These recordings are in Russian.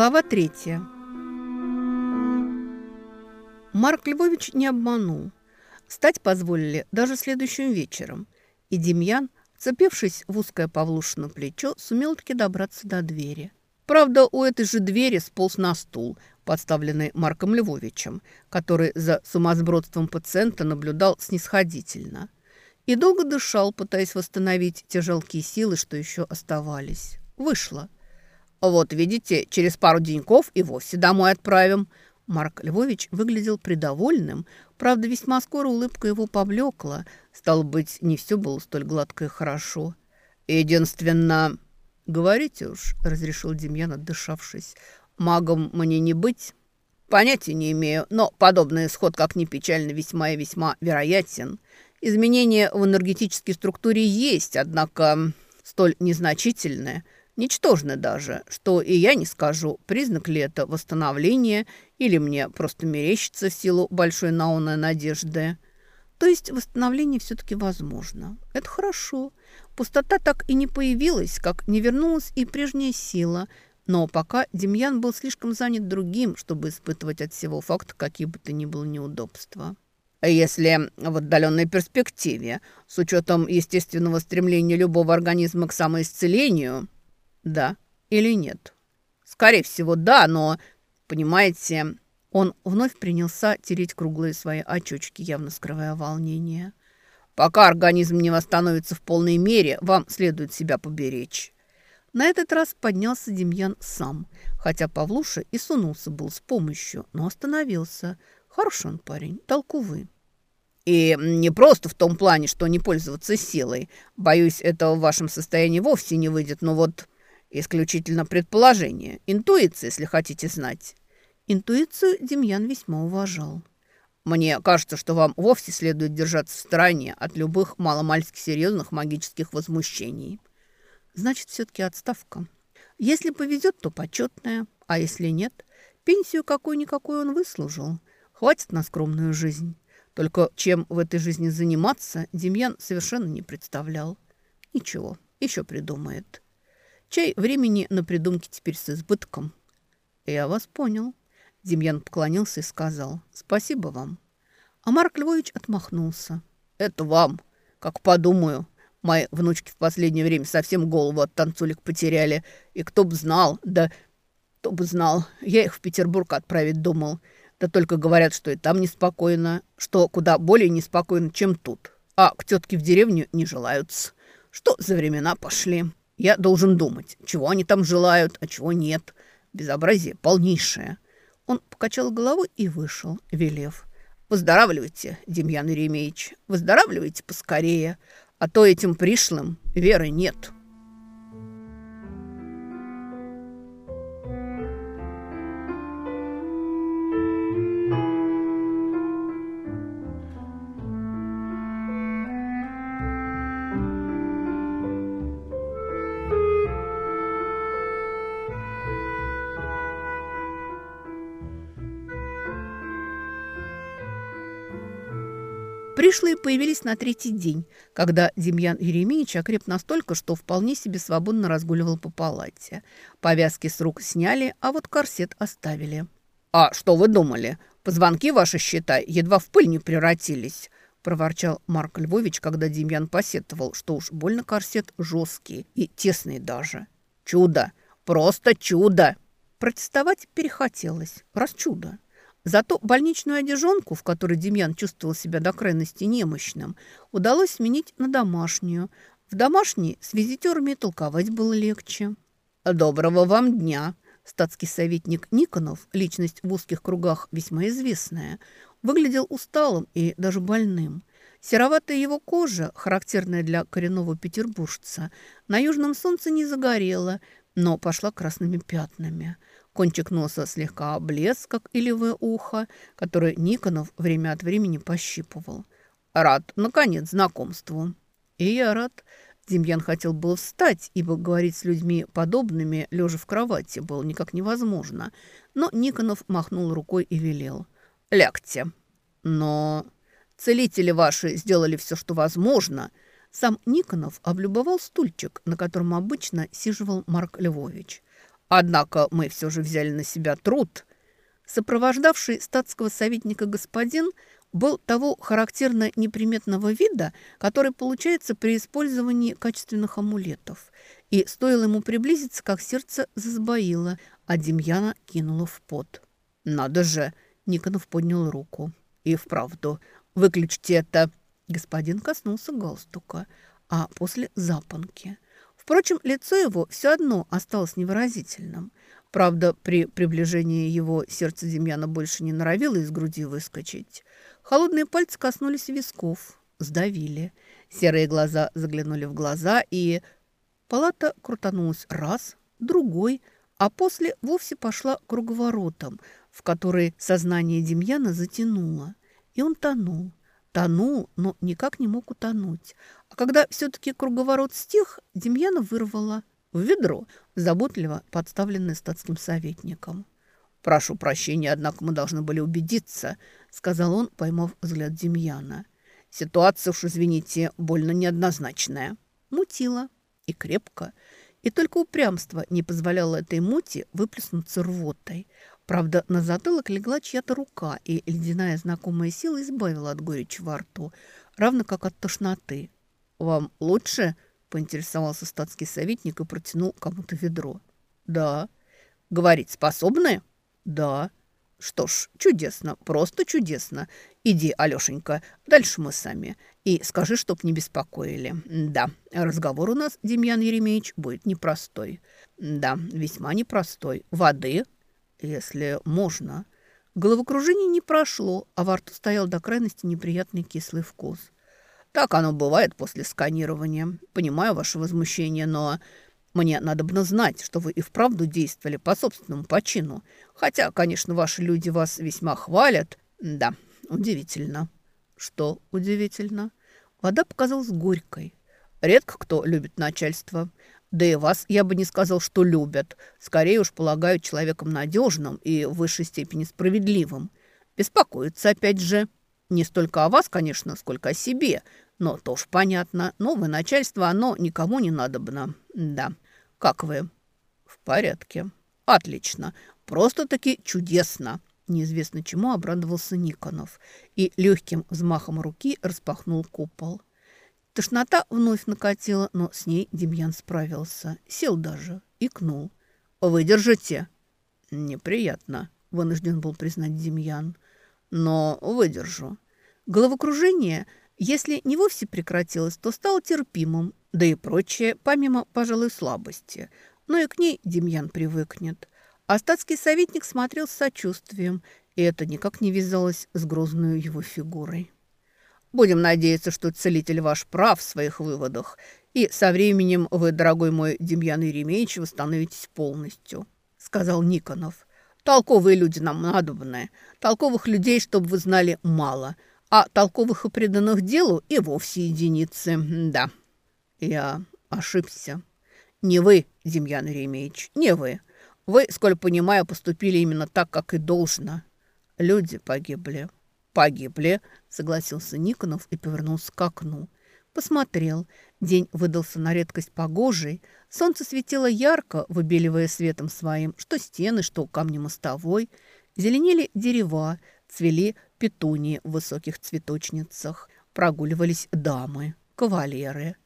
Глава третья. Марк Львович не обманул. Стать позволили даже следующим вечером. И Демьян, цепившись в узкое Павлушино плечо, сумел таки добраться до двери. Правда, у этой же двери сполз на стул, подставленный Марком Львовичем, который за сумасбродством пациента наблюдал снисходительно. И долго дышал, пытаясь восстановить те жалкие силы, что еще оставались. Вышло. «Вот, видите, через пару деньков и вовсе домой отправим». Марк Львович выглядел придовольным, правда, весьма скоро улыбка его поблекла. Стало быть, не все было столь гладко и хорошо. «Единственно...» «Говорите уж», — разрешил Демьян, отдышавшись. «Магом мне не быть?» «Понятия не имею, но подобный исход, как ни печально, весьма и весьма вероятен. Изменения в энергетической структуре есть, однако столь незначительные — Ничтожно даже, что и я не скажу, признак ли это восстановления или мне просто мерещится в силу большой наунной надежды. То есть восстановление все-таки возможно. Это хорошо. Пустота так и не появилась, как не вернулась и прежняя сила. Но пока Демьян был слишком занят другим, чтобы испытывать от всего факта какие бы то ни было неудобства. Если в отдаленной перспективе, с учетом естественного стремления любого организма к самоисцелению – да или нет? Скорее всего, да, но, понимаете, он вновь принялся тереть круглые свои очечки, явно скрывая волнение. Пока организм не восстановится в полной мере, вам следует себя поберечь. На этот раз поднялся Демьян сам, хотя Павлуша и сунулся был с помощью, но остановился. Хороший он парень, толковый. И не просто в том плане, что не пользоваться силой. Боюсь, это в вашем состоянии вовсе не выйдет, но вот Исключительно предположение. Интуиция, если хотите знать. Интуицию Демьян весьма уважал. Мне кажется, что вам вовсе следует держаться в стороне от любых маломальски серьезных магических возмущений. Значит, все-таки отставка. Если повезет, то почетная, а если нет, пенсию какую-никакую он выслужил. Хватит на скромную жизнь. Только чем в этой жизни заниматься, Демьян совершенно не представлял. Ничего, еще придумает. Чай времени на придумки теперь с избытком. Я вас понял. Демьян поклонился и сказал «Спасибо вам». А Марк Львович отмахнулся. «Это вам. Как подумаю. Мои внучки в последнее время совсем голову от танцулек потеряли. И кто бы знал, да кто бы знал. Я их в Петербург отправить думал. Да только говорят, что и там неспокойно, что куда более неспокойно, чем тут. А к тетке в деревню не желаются. Что за времена пошли?» Я должен думать, чего они там желают, а чего нет. Безобразие полнейшее. Он покачал головой и вышел, велев. Выздоравливайте, Демьян Еремеевич, выздоравливайте поскорее, а то этим пришлым веры нет». Пришлые появились на третий день, когда Демьян Еремеевич окреп настолько, что вполне себе свободно разгуливал по палате. Повязки с рук сняли, а вот корсет оставили. «А что вы думали? Позвонки ваши, считай, едва в пыль не превратились», – проворчал Марк Львович, когда Демьян посетовал, что уж больно корсет жесткий и тесный даже. «Чудо! Просто чудо!» Протестовать перехотелось. Раз чудо. Зато больничную одежонку, в которой Демьян чувствовал себя до крайности немощным, удалось сменить на домашнюю. В домашней с визитерами толковать было легче. «Доброго вам дня!» Статский советник Никонов, личность в узких кругах весьма известная, выглядел усталым и даже больным. Сероватая его кожа, характерная для коренного петербуржца, на южном солнце не загорела, но пошла красными пятнами – Кончик носа слегка облез, как илевое ухо, которое Никонов время от времени пощипывал. «Рад, наконец, знакомству». «И я рад». Демьян хотел было встать, ибо говорить с людьми подобными, лежа в кровати, было никак невозможно. Но Никонов махнул рукой и велел. «Лягте». «Но целители ваши сделали все, что возможно». Сам Никонов облюбовал стульчик, на котором обычно сиживал Марк Львович – Однако мы все же взяли на себя труд. Сопровождавший статского советника господин был того характерно неприметного вида, который получается при использовании качественных амулетов. И стоило ему приблизиться, как сердце засбоило, а Демьяна кинуло в пот. «Надо же!» – Никонов поднял руку. «И вправду, выключите это!» Господин коснулся галстука, а после запонки. Впрочем, лицо его все одно осталось невыразительным. Правда, при приближении его сердце Демьяна больше не норовило из груди выскочить. Холодные пальцы коснулись висков, сдавили. Серые глаза заглянули в глаза, и палата крутанулась раз, другой, а после вовсе пошла круговоротом, в который сознание Демьяна затянуло. И он тонул, тонул, но никак не мог утонуть. А когда все-таки круговорот стих, Демьяна вырвала в ведро, заботливо подставленное статским советником. «Прошу прощения, однако мы должны были убедиться», — сказал он, поймав взгляд Демьяна. «Ситуация, уж извините, больно неоднозначная». Мутила. И крепко. И только упрямство не позволяло этой мути выплеснуться рвотой. Правда, на затылок легла чья-то рука, и ледяная знакомая сила избавила от горечи во рту, равно как от тошноты. «Вам лучше?» – поинтересовался статский советник и протянул кому-то ведро. «Да». «Говорить способны?» «Да». «Что ж, чудесно, просто чудесно. Иди, Алешенька, дальше мы сами. И скажи, чтоб не беспокоили. Да, разговор у нас, Демьян Еремеевич, будет непростой. Да, весьма непростой. Воды, если можно». Головокружение не прошло, а во рту стоял до крайности неприятный кислый вкус. «Так оно бывает после сканирования. Понимаю ваше возмущение, но мне надо бы знать, что вы и вправду действовали по собственному почину. Хотя, конечно, ваши люди вас весьма хвалят. Да, удивительно. Что удивительно? Вода показалась горькой. Редко кто любит начальство. Да и вас, я бы не сказал, что любят. Скорее уж полагают человеком надежным и в высшей степени справедливым. Беспокоятся опять же. Не столько о вас, конечно, сколько о себе. Но тоже понятно. Новое начальство, оно никому не надобно. Да. Как вы? В порядке. Отлично. Просто-таки чудесно. Неизвестно чему обрадовался Никонов и легким взмахом руки распахнул купол. Тошнота вновь накатила, но с ней Демьян справился. Сел даже, икнул. «Выдержите?» «Неприятно», — вынужден был признать Демьян. «Но выдержу». Головокружение, если не вовсе прекратилось, то стало терпимым, да и прочее, помимо, пожалуй, слабости. Но и к ней Демьян привыкнет. А статский советник смотрел с сочувствием, и это никак не вязалось с грозной его фигурой. «Будем надеяться, что целитель ваш прав в своих выводах, и со временем вы, дорогой мой Демьян Еремеевич, восстановитесь полностью», — сказал Никонов. «Толковые люди нам надобны. Толковых людей, чтобы вы знали, мало, а толковых и преданных делу и вовсе единицы, да». Я ошибся. Не вы, Демьян Еремеевич, не вы. Вы, сколь понимаю, поступили именно так, как и должно. Люди погибли. Погибли, согласился Никонов и повернулся к окну. Посмотрел. День выдался на редкость погожий. Солнце светило ярко, выбеливая светом своим, что стены, что камни мостовой. Зеленели дерева, цвели петунии в высоких цветочницах. Прогуливались дамы, кавалеры.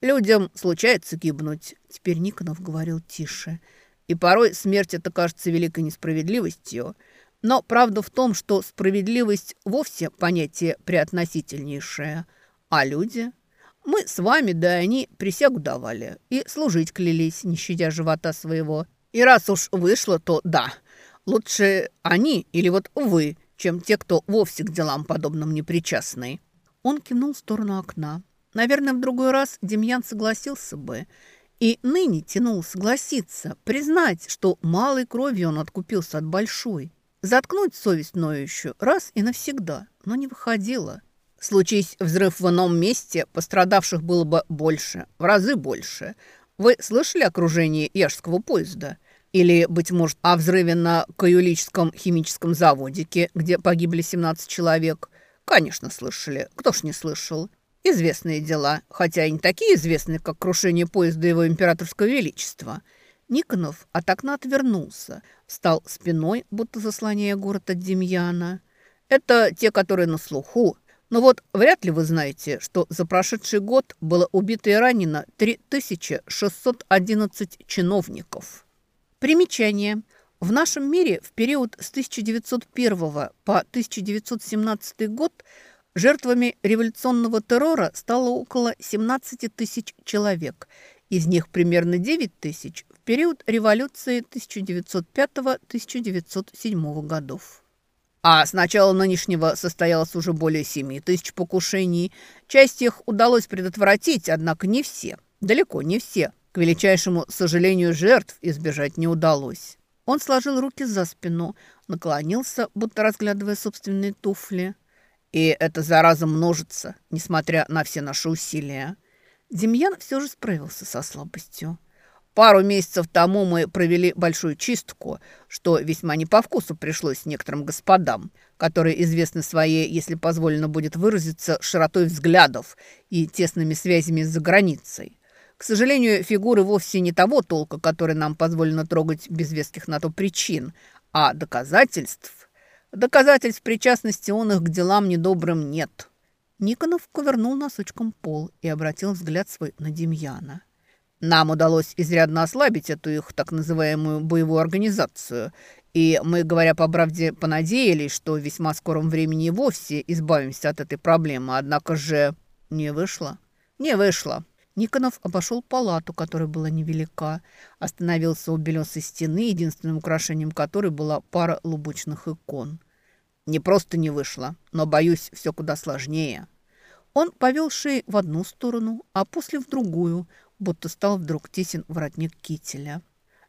Людям случается гибнуть, теперь Никонов говорил тише. И порой смерть это кажется великой несправедливостью. Но правда в том, что справедливость вовсе понятие преотносительнейшее. А люди? Мы с вами, да они, присягу давали. И служить клялись, не щадя живота своего. И раз уж вышло, то да. Лучше они или вот вы, чем те, кто вовсе к делам подобным не причастны. Он кивнул в сторону окна. Наверное, в другой раз Демьян согласился бы. И ныне тянул согласиться, признать, что малой кровью он откупился от большой. Заткнуть совесть ноющую раз и навсегда, но не выходило. Случись взрыв в ином месте, пострадавших было бы больше, в разы больше. Вы слышали о кружении Яжского поезда? Или, быть может, о взрыве на Каюлическом химическом заводике, где погибли 17 человек? Конечно, слышали. Кто ж не слышал? Известные дела, хотя и не такие известные, как крушение поезда его императорского величества. Никонов от окна отвернулся, встал спиной, будто заслоняя город от Демьяна. «Это те, которые на слуху. Но вот вряд ли вы знаете, что за прошедший год было убито и ранено 3611 чиновников». Примечание. В нашем мире в период с 1901 по 1917 год жертвами революционного террора стало около 17 тысяч человек. Из них примерно 9 тысяч период революции 1905-1907 годов. А с начала нынешнего состоялось уже более 7 тысяч покушений. Часть их удалось предотвратить, однако не все, далеко не все. К величайшему сожалению, жертв избежать не удалось. Он сложил руки за спину, наклонился, будто разглядывая собственные туфли. И эта зараза множится, несмотря на все наши усилия. Демьян все же справился со слабостью. Пару месяцев тому мы провели большую чистку, что весьма не по вкусу пришлось некоторым господам, которые известны своей, если позволено будет выразиться, широтой взглядов и тесными связями за границей. К сожалению, фигуры вовсе не того толка, который нам позволено трогать без веских на то причин, а доказательств. Доказательств причастности он их к делам недобрым нет. Никонов кувырнул носочком пол и обратил взгляд свой на Демьяна. Нам удалось изрядно ослабить эту их так называемую боевую организацию, и мы, говоря по правде, понадеялись, что в весьма скором времени вовсе избавимся от этой проблемы, однако же не вышло. Не вышло. Никонов обошел палату, которая была невелика, остановился у белесой стены, единственным украшением которой была пара лубочных икон. Не просто не вышло, но, боюсь, все куда сложнее. Он повел шеи в одну сторону, а после в другую, будто стал вдруг тесен воротник кителя.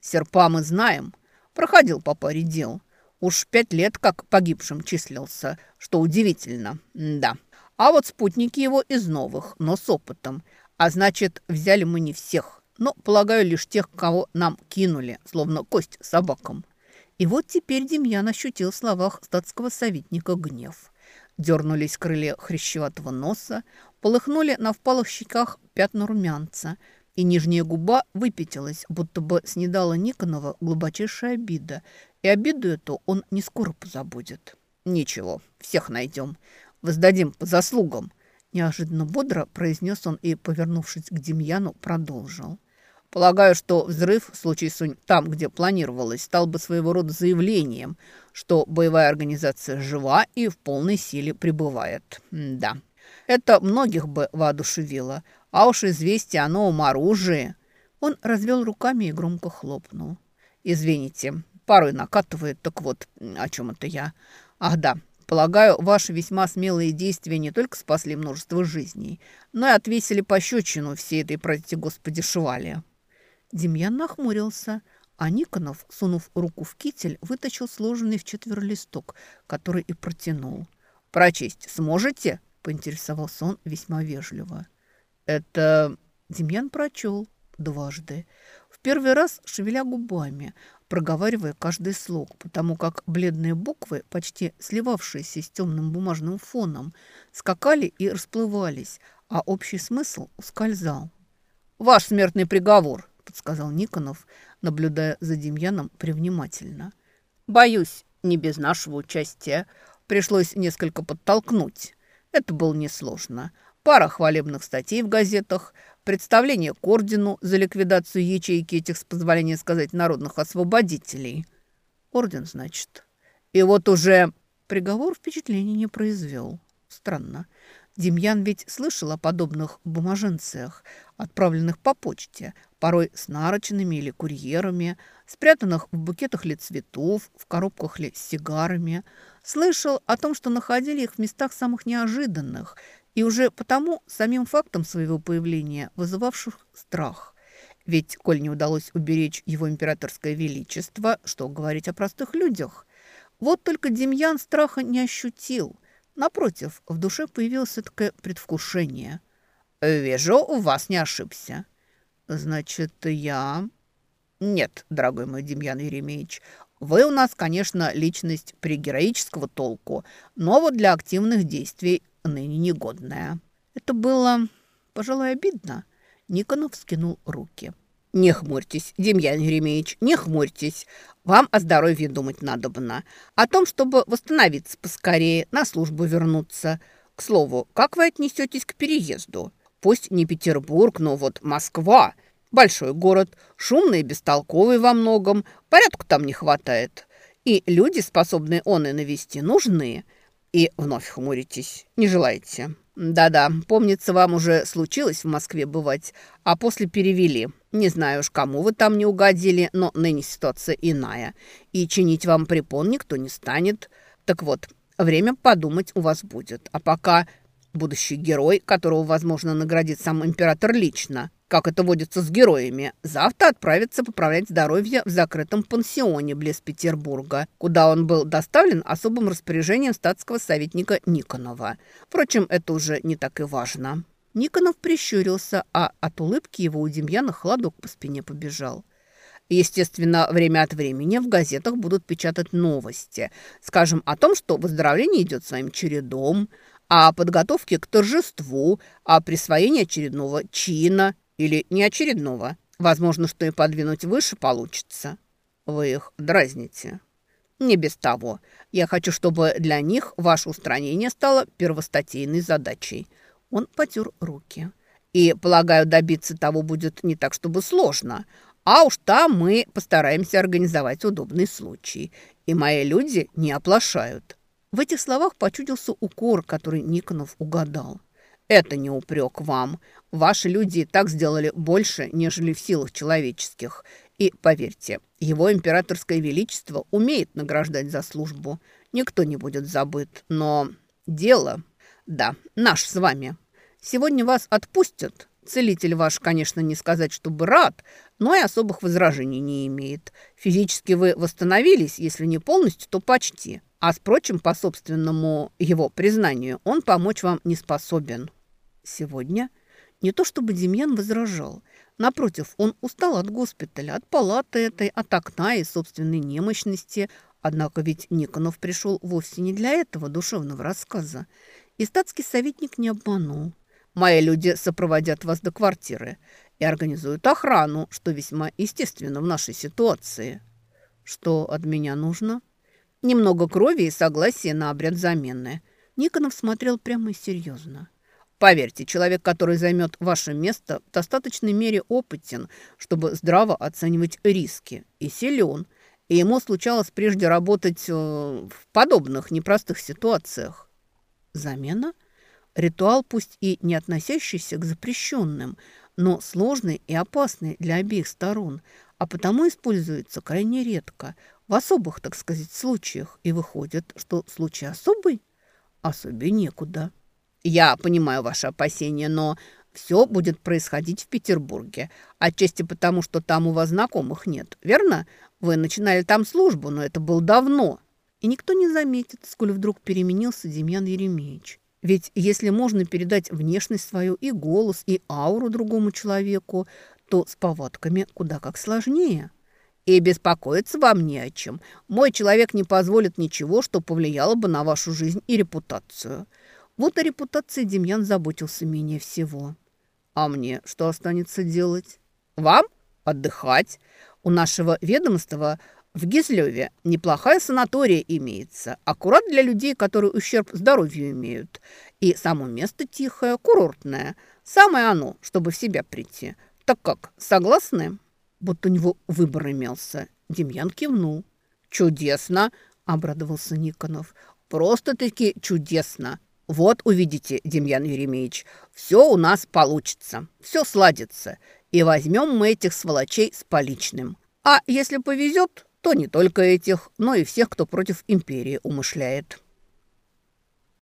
Серпа мы знаем, проходил по паре дел. Уж пять лет как погибшим числился, что удивительно, да. А вот спутники его из новых, но с опытом – а значит, взяли мы не всех, но, полагаю, лишь тех, кого нам кинули, словно кость собакам. И вот теперь Демьян ощутил в словах статского советника гнев. Дернулись крылья хрящеватого носа, полыхнули на впалых щеках пятна румянца, и нижняя губа выпятилась, будто бы снедала Никонова глубочайшая обида, и обиду эту он не скоро позабудет. «Ничего, всех найдем, воздадим по заслугам», Неожиданно бодро произнес он и, повернувшись к Демьяну, продолжил. Полагаю, что взрыв, в случае там, где планировалось, стал бы своего рода заявлением, что боевая организация жива и в полной силе пребывает. да, это многих бы воодушевило. А уж известие о новом оружии... Он развел руками и громко хлопнул. «Извините, порой накатывает, так вот, о чем это я? Ах да, Полагаю, ваши весьма смелые действия не только спасли множество жизней, но и отвесили пощечину всей этой, прости господи, швали». Демьян нахмурился, а Никонов, сунув руку в китель, вытащил сложенный в четверо листок, который и протянул. «Прочесть сможете?» – поинтересовался он весьма вежливо. «Это...» – Демьян прочел дважды. В первый раз шевеля губами, проговаривая каждый слог, потому как бледные буквы, почти сливавшиеся с темным бумажным фоном, скакали и расплывались, а общий смысл ускользал. «Ваш смертный приговор», — подсказал Никонов, наблюдая за Демьяном привнимательно. «Боюсь, не без нашего участия. Пришлось несколько подтолкнуть. Это было несложно. Пара хвалебных статей в газетах — представление к ордену за ликвидацию ячейки этих, с позволения сказать, народных освободителей. Орден, значит. И вот уже приговор впечатления не произвел. Странно. Демьян ведь слышал о подобных бумаженциях, отправленных по почте, порой с нарочными или курьерами, спрятанных в букетах ли цветов, в коробках ли с сигарами. Слышал о том, что находили их в местах самых неожиданных – и уже потому самим фактом своего появления вызывавших страх. Ведь, коль не удалось уберечь его императорское величество, что говорить о простых людях? Вот только Демьян страха не ощутил. Напротив, в душе появилось такое предвкушение. «Вижу, у вас не ошибся». «Значит, я...» «Нет, дорогой мой Демьян Еремеевич, вы у нас, конечно, личность пригероического толку, но вот для активных действий ныне негодная. Это было, пожалуй, обидно. Никонов скинул руки. «Не хмурьтесь, Демьян Еремеевич, не хмурьтесь. Вам о здоровье думать надобно. О том, чтобы восстановиться поскорее, на службу вернуться. К слову, как вы отнесетесь к переезду? Пусть не Петербург, но вот Москва. Большой город, шумный и бестолковый во многом. Порядку там не хватает. И люди, способные он и навести, нужны. И вновь хмуритесь. Не желаете?» «Да-да, помнится, вам уже случилось в Москве бывать, а после перевели. Не знаю уж, кому вы там не угодили, но ныне ситуация иная, и чинить вам препон никто не станет. Так вот, время подумать у вас будет. А пока будущий герой, которого, возможно, наградит сам император лично, как это водится с героями, завтра отправится поправлять здоровье в закрытом пансионе близ Петербурга, куда он был доставлен особым распоряжением статского советника Никонова. Впрочем, это уже не так и важно. Никонов прищурился, а от улыбки его у Демьяна холодок по спине побежал. Естественно, время от времени в газетах будут печатать новости. Скажем, о том, что выздоровление идет своим чередом, о подготовке к торжеству, о присвоении очередного чина или неочередного. Возможно, что и подвинуть выше получится. Вы их дразните. Не без того. Я хочу, чтобы для них ваше устранение стало первостатейной задачей. Он потер руки. И, полагаю, добиться того будет не так, чтобы сложно. А уж там мы постараемся организовать удобный случай. И мои люди не оплошают. В этих словах почудился укор, который Никонов угадал. Это не упрек вам. Ваши люди так сделали больше, нежели в силах человеческих. И, поверьте, его императорское величество умеет награждать за службу. Никто не будет забыт. Но дело, да, наш с вами. Сегодня вас отпустят. Целитель ваш, конечно, не сказать, чтобы рад, но и особых возражений не имеет. Физически вы восстановились, если не полностью, то почти. А, впрочем, по собственному его признанию, он помочь вам не способен. Сегодня не то чтобы Демьян возражал. Напротив, он устал от госпиталя, от палаты этой, от окна и собственной немощности. Однако ведь Никонов пришел вовсе не для этого душевного рассказа. И статский советник не обманул. «Мои люди сопроводят вас до квартиры и организуют охрану, что весьма естественно в нашей ситуации». «Что от меня нужно?» «Немного крови и согласия на обряд замены». Никонов смотрел прямо и серьезно. Поверьте, человек, который займет ваше место, в достаточной мере опытен, чтобы здраво оценивать риски, и силен. И ему случалось прежде работать э, в подобных непростых ситуациях. Замена? Ритуал, пусть и не относящийся к запрещенным, но сложный и опасный для обеих сторон, а потому используется крайне редко, в особых, так сказать, случаях. И выходит, что случай особый? Особей некуда. Я понимаю ваши опасения, но все будет происходить в Петербурге. Отчасти потому, что там у вас знакомых нет, верно? Вы начинали там службу, но это было давно. И никто не заметит, сколь вдруг переменился Демьян Еремеевич. Ведь если можно передать внешность свою и голос, и ауру другому человеку, то с повадками куда как сложнее. И беспокоиться вам не о чем. Мой человек не позволит ничего, что повлияло бы на вашу жизнь и репутацию. Вот о репутации Демьян заботился менее всего. А мне что останется делать? Вам? Отдыхать. У нашего ведомства в Гизлеве неплохая санатория имеется. Аккурат для людей, которые ущерб здоровью имеют. И само место тихое, курортное. Самое оно, чтобы в себя прийти. Так как, согласны? Будто у него выбор имелся. Демьян кивнул. «Чудесно!» – обрадовался Никонов. «Просто-таки чудесно! Вот увидите, Демьян Еремеевич, все у нас получится, все сладится. И возьмем мы этих сволочей с поличным. А если повезет, то не только этих, но и всех, кто против империи умышляет».